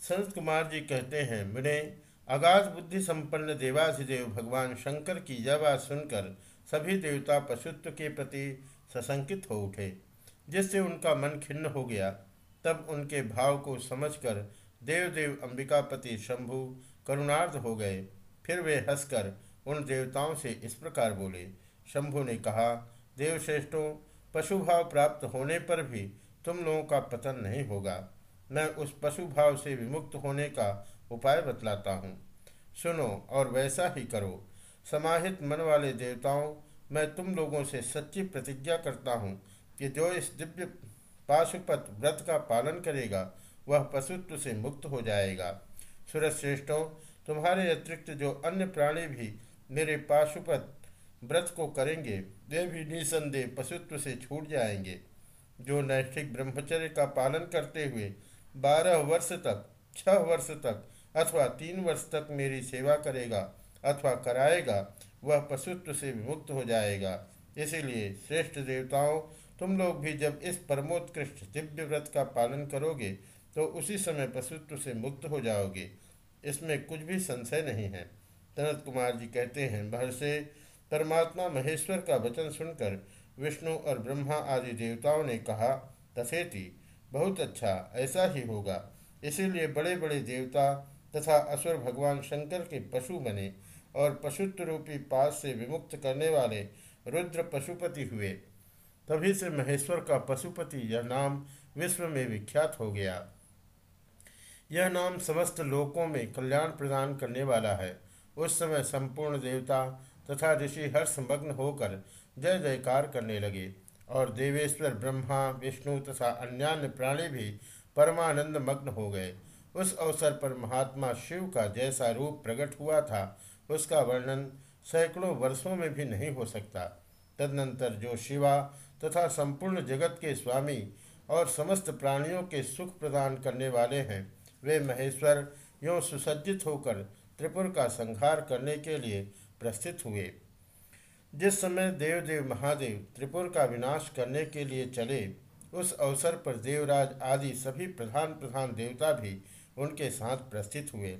संत कुमार जी कहते हैं विनय अगाध बुद्धि संपन्न देवाधिदेव भगवान शंकर की यह बात सुनकर सभी देवता पशुत्व के प्रति सशंकित हो उठे। जिससे उनका मन खिन्न हो गया, तब उनके भाव को समझकर देवदेव अंबिकापति शंभु करुणार्ध हो गए। फिर वे हंसकर उन देवताओं से इस प्रकार बोले। शंभु ने कहा, देवश्रेष्ठों पशु भाव प्राप्त होने पर भी तुम लोगों का पतन नहीं होगा। मैं उस पशु भाव से विमुक्त होने का उपाय बतलाता हूँ। सुनो और वैसा ही करो। समाहित मन वाले देवताओं, मैं तुम लोगों से सच्ची प्रतिज्ञा करता हूँ कि जो इस दिव्य पाशुपत व्रत का पालन करेगा, वह पशुत्व से मुक्त हो जाएगा। सुरश्रेष्ठों, तुम्हारे अतिरिक्त जो अन्य प्राणी भी मेरे पाशुपत व्रत को करेंगे, वे भी निसंदेह पशुत्व से छूट जाएँगे। जो नैष्ठिक ब्रह्मचर्य का पालन करते हुए बारह वर्ष तक, छह वर्ष तक अथवा तीन वर्ष तक मेरी सेवा करेगा अथवा कराएगा, वह पशुत्व से विमुक्त हो जाएगा। इसीलिए श्रेष्ठ देवताओं, तुम लोग भी जब इस परमोत्कृष्ट दिव्य व्रत का पालन करोगे तो उसी समय पशुत्व से मुक्त हो जाओगे। इसमें कुछ भी संशय नहीं है। तनत कुमार जी कहते हैं, महर्षि, परमात्मा महेश्वर का वचन सुनकर विष्णु और ब्रह्मा आदि देवताओं ने कहा, तथेति बहुत अच्छा ऐसा ही होगा। इसीलिए बड़े बड़े देवता तथा असुर भगवान शंकर के पशु बने और पशुत्व रूपी पास से विमुक्त करने वाले रुद्र पशुपति हुए। तभी से महेश्वर का पशुपति यह नाम विश्व में विख्यात हो गया। यह नाम समस्त लोकों में कल्याण प्रदान करने वाला है। उस समय संपूर्ण देवता तथा ऋषि हर्षमग्न होकर जय जयकार करने लगे। और देवेश्वर, ब्रह्मा, विष्णु तथा अन्यान्य प्राणी भी परमानंद मग्न हो गए। उस अवसर पर महात्मा शिव का जैसा रूप प्रकट हुआ था, उसका वर्णन सैकड़ों वर्षों में भी नहीं हो सकता। तदनंतर जो शिवा तथा संपूर्ण जगत के स्वामी और समस्त प्राणियों के सुख प्रदान करने वाले हैं, वे महेश्वर यों सुसज्जित होकर त्रिपुर का संहार करने के लिए प्रस्थित हुए। जिस समय देवदेव महादेव त्रिपुर का विनाश करने के लिए चले, उस अवसर पर देवराज आदि सभी प्रधान प्रधान देवता भी उनके साथ प्रस्थित हुए।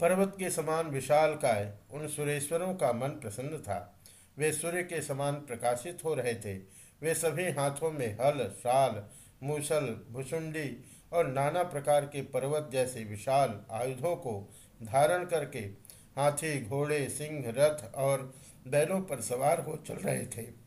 पर्वत के समान विशाल काय उन सुरेश्वरों का मन प्रसन्न था। वे सूर्य के समान प्रकाशित हो रहे थे। वे सभी हाथों में हल शाल मूसल, भुसुंडी और नाना प्रकार के पर्वत जैसे विशाल आयुधों को धारण करके हाथी घोड़े सिंह रथ और बैलों पर सवार हो चल रहे थे।